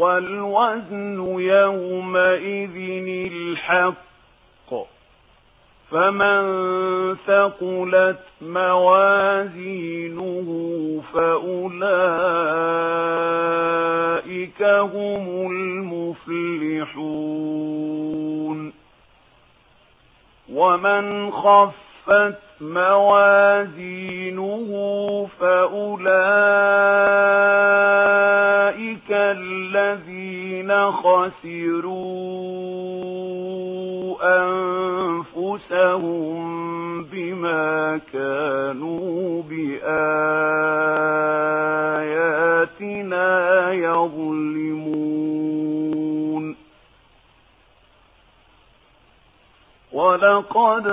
والوزن يومئذ الحق. فمن ثقلت موازينه فأولئك هم المفلحون. ومن خفت موازينه فأولئك خسروا أنفسهم بما كانوا بآياتنا يظلمون ولقد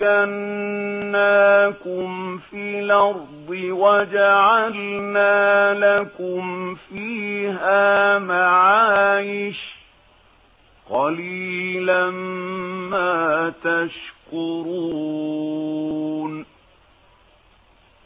مكناكم في الأرض الْأَرْضِ وَجَعَلْنَا لَكُمْ فِيهَا مَعَايِشَ قَلِيلًا مَا تَشْكُرُونَ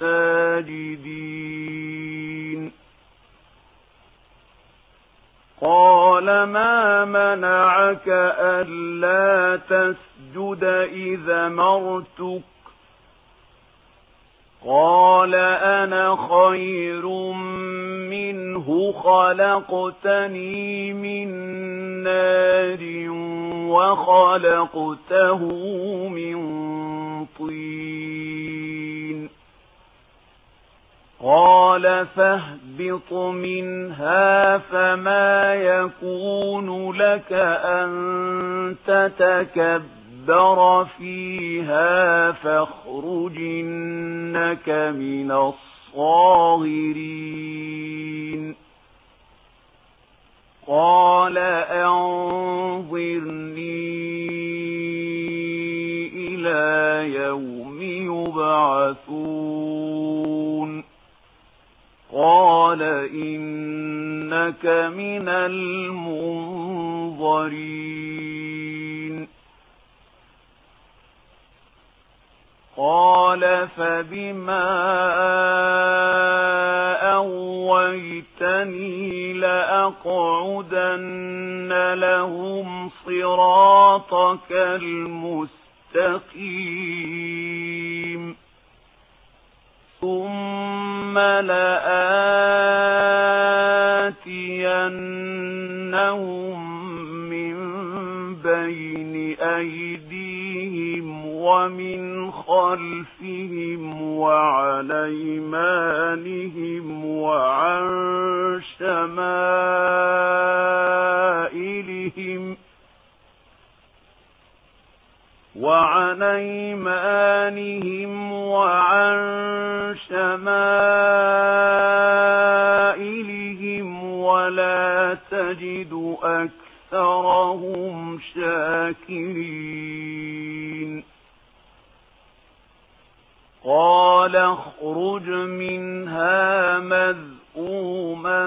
ساجدين قال ما منعك ألا تسجد إذا مرتك؟ قال أنا خير منه خلقتني من نار وخلقته من طين. قال فاهبط منها فما يكون لك أن تتكبر فيها فاخرجنك من الصاغرين. قال أنظرني إلى يوم يبعثون. قال إنك من المنظرين قال فبما أويتني لأقعدن لهم صراطك المستقيم لآتينهم من بين أيديهم ومن خلفهم وعلى إيمانهم وعن شمائلهم وعن أيمانهم وعن شمائلهم ولا تجد أكثرهم شاكرين. قال اخرج منها مذءوما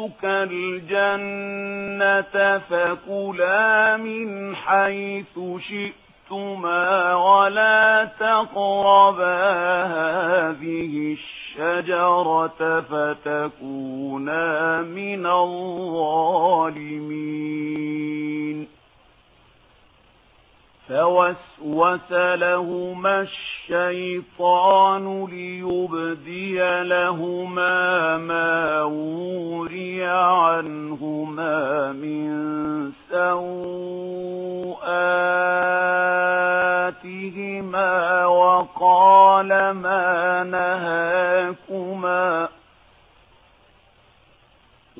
يَسْأَلُكَ الْجَنَّةَ فَكُلَا مِنْ حَيْثُ شِئْتُمَا وَلَا تَقْرَبَا هَذِهِ الشَّجَرَةَ فَتَكُونَا مِنَ الظَّالِمِينَ فوسوس لهما الشيطان ليبدي لهما ما وري عنهما من سوآتهما وقال ما نهاكما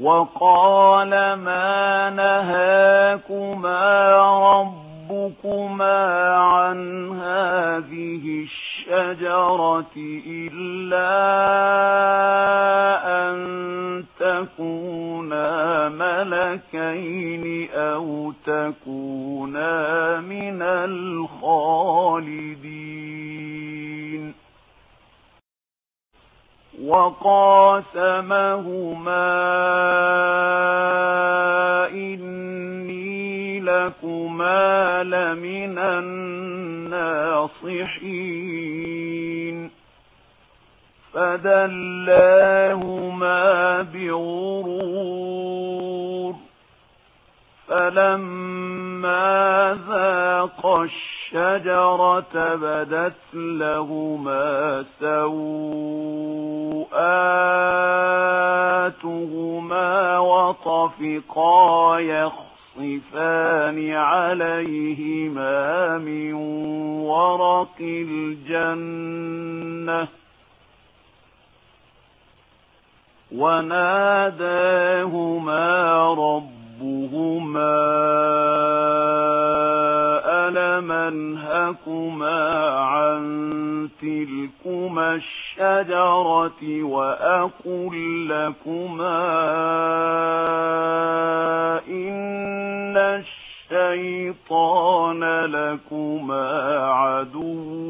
وقال ما نهاكما رب ينهاكما عن هذه الشجرة إلا أن تكونا ملكين أو تكونا من الخالدين. وقاسمهما إني لكما لمن الناصحين فدلاهما بغرور فلما ذاق الشجرة بدت لهما سوآتهما وطفقا يخرجون يخصفان عليهما من ورق الجنة. وناداهما ربهما أَلَمَنْهَكُمَا عن تلكما الشجرة وأقول لكما إن الشيطان لكما عدو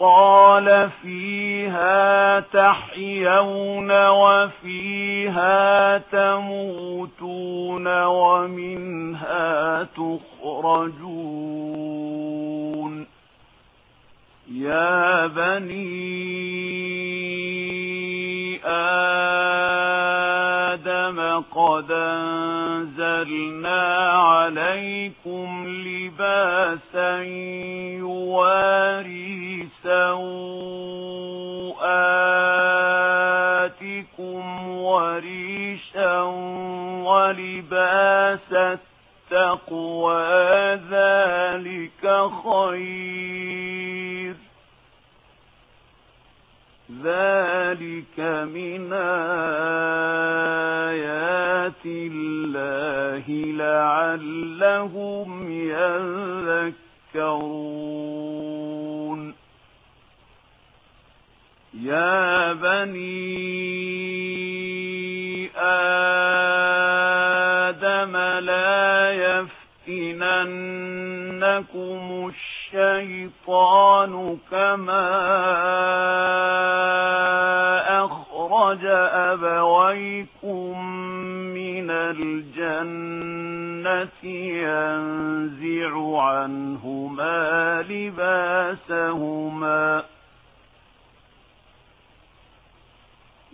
قال فيها تحيون وفيها تموتون ومنها تخرجون يا بني آدم قد أنزلنا عليكم لباسا يوارد لباس التقوى ذلك خير. ذلك من آيات الله لعلهم يذكرون. يا بني آدم أنكم الشَّيْطَانُ كَمَا أَخْرَجَ أَبَوَيْكُم مِّنَ الْجَنَّةِ يَنزِعُ عَنْهُمَا لِبَاسَهُمَا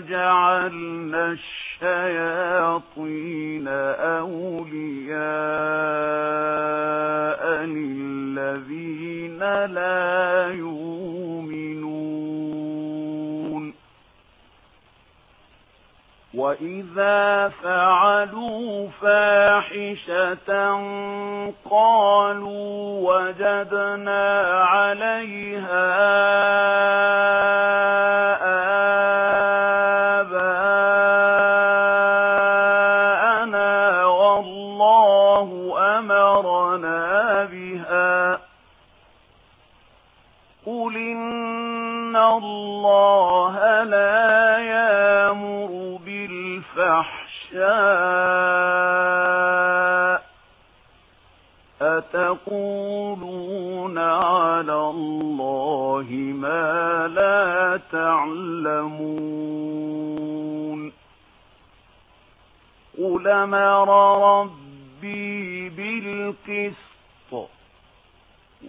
وجعلنا الشياطين أولياء للذين لا يؤمنون وإذا فعلوا فاحشة قالوا وجدنا عليها الله لا يامر بالفحشاء أتقولون على الله ما لا تعلمون قل مر ربي بالقسط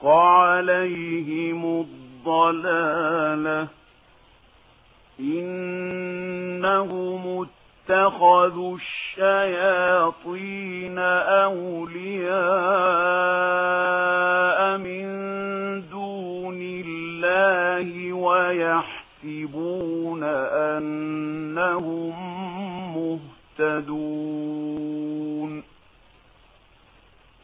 حق عليهم الضلالة إنهم اتخذوا الشياطين أولياء من دون الله ويحسبون أنهم مهتدون